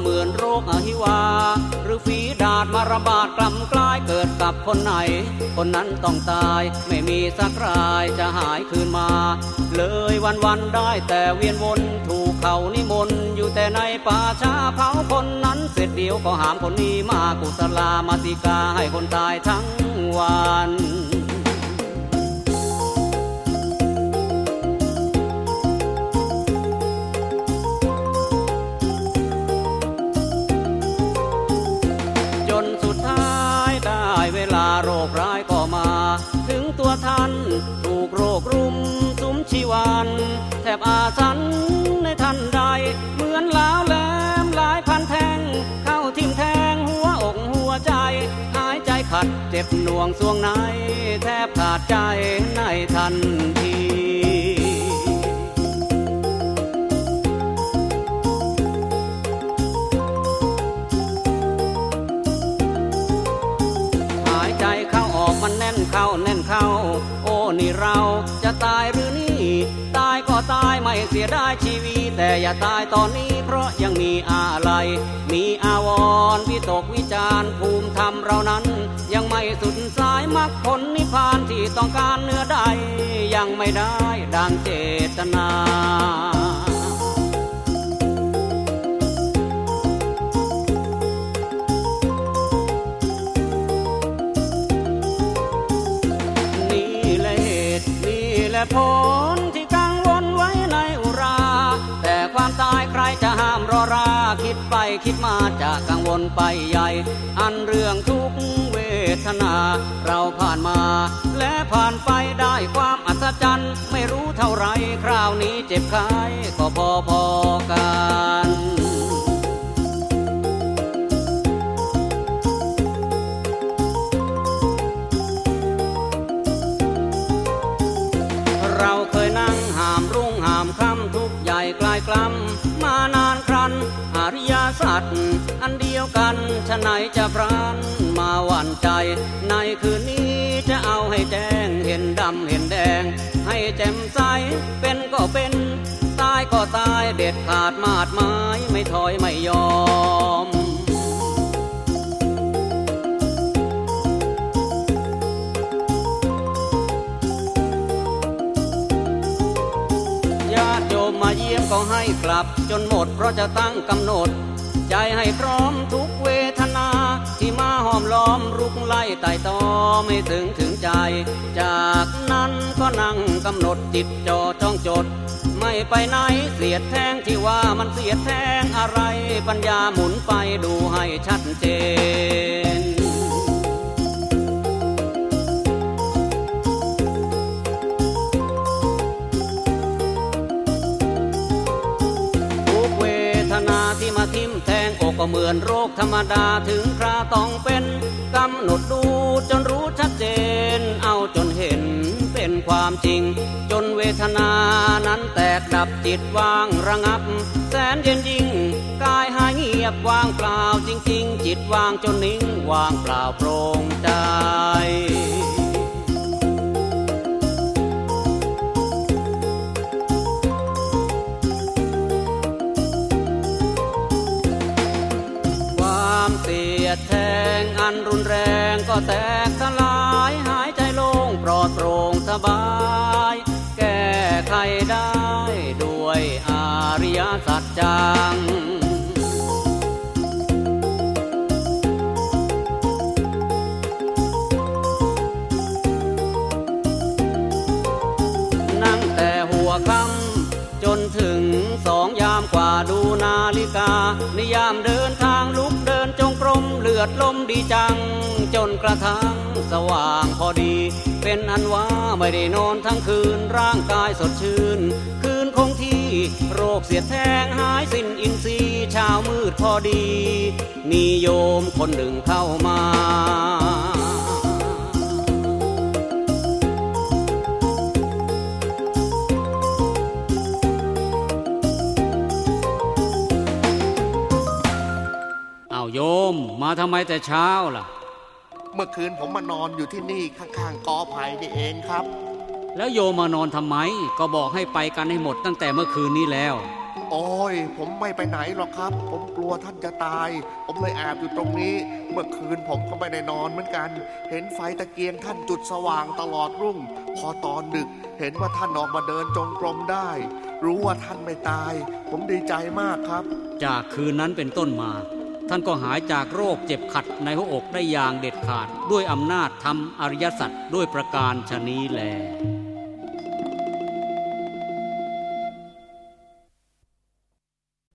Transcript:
เหมือนโรคอหิวา หรือฝีดาดมาระบาดกล่ำกลายเกิดกับคนไหน คนนั้นต้องตายไม่มีสักรายจะหายคืนมา เลยวันวันได้แต่เวียนวนถูกเขานิมนต์อยู่แต่ในป่าช้าเผาคนนั้นเสร็จเดียวก็หามคนนี้มากุศลามาติกาให้คนตายทั้งวัน ถูกโรครุมสุมชีวันแทบอาสันในท่านใด เหมือนล้าวแหลมหลายพันแทง เข้าทิ่มแทงหัวอกหัวใจ หายใจขัดเจ็บหน่วงสวงใน แทบขาดใจในทันทีเข้าออกมันแน่นเข้าโอ้นี่เในเราจะตายหรือนี่ ตายก็ตายไม่เสียได้ชีวิตแต่อย่าตายตอนนี้เพราะยังมีอะไร มีอาวรวิตกวิจารภูมิธรรมเรานั้น ยังไม่สุดสายมรรคผลนิพพานที่ต้องการเนื้อใด ยังไม่ได้ดังเจตนา และผลที่กังวลไว้ในอุรา แต่ความตายใครจะห้ามรอรา คิดไปคิดมาจะกังวลไปใหญ่ อันเรื่องทุกเวทนา เราผ่านมา และผ่านไปได้ความอัศจรรย์ ไม่รู้เท่าไรคราวนี้เจ็บกายก็พอพอกัน กลายกล้ำมานานครันอริยสัตว์อันเดียวกันฉะไหนจะพรานมาหวั่นใจ ในคืนนี้จะเอาให้แจ้งเห็นดำเห็นแดง ให้แจ่มใสเป็นก็เป็น ตายก็ตายเด็ดขาดมาดไม้ไม่ถอยไม่ยอม ก็ให้กลับจนหมดเพราะจะตั้งกำหนด ใจให้พร้อมทุกเวทนา ที่มาหอมล้อมรุกไล่ไต่ตอไม่ถึงถึงใจ จากนั้นก็นั่งกำหนดจิตจอจ้องจด ไม่ไปไหนเสียดแทงที่ว่ามันเสียดแทงอะไร ปัญญาหมุนไปดูให้ชัดเจน ก็เหมือนโรคธรรมดาถึงคราต้องเป็นกำหนดดูจนรู้ชัดเจน เอาจนเห็นเป็นความจริง จนเวทนานั้นแตกดับจิตว่างระงับ แสนเย็นยิ่งกายหายเงียบว่างเปล่าจริง ๆ จิตว่างจนนิ่งว่างเปล่าโปร่งใจ ริยสัจจังนั่งแต่หัวค่ำจนถึงสองยามกว่าดูนาฬิกา นิยามเดินทางลุกเดินจงกรมเลือดลมดีจัง จนกระทั่งสว่างพอดี เป็นอันว่าไม่ได้นอนทั้งคืนร่างกายสดชื่น คืนคงที่ โรคเสียดแทงหายสิ้นอินทรีย์เช้ามืดพอดี มีโยมคนหนึ่งเข้ามาโยมมาทำไมแต่เช้าล่ะ เมื่อคืนผมมานอนอยู่ที่นี่ข้างๆกอไผ่นี่เองครับ แล้วโยมมานอนทำไม ก็บอกให้ไปกันให้หมดตั้งแต่เมื่อคืนนี้แล้ว โอ้ย ผมไม่ไปไหนหรอกครับ ผมกลัวท่านจะตาย ผมเลยแอบอยู่ตรงนี้ เมื่อคืนผมก็ไม่ได้นอนเหมือนกัน เห็นไฟตะเกียงท่านจุดสว่างตลอดรุ่ง พอตอนดึก เห็นว่าท่านออกมาเดินจงกรมได้ รู้ว่าท่านไม่ตาย ผมดีใจมากครับ จากคืนนั้นเป็นต้นมา ท่านก็หายจากโรคเจ็บขัดในหัวอกได้อย่างเด็ดขาด ด้วยอำนาจทำอริยสัจด้วยประการชนี้แล